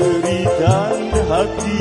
derita hati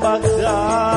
Terima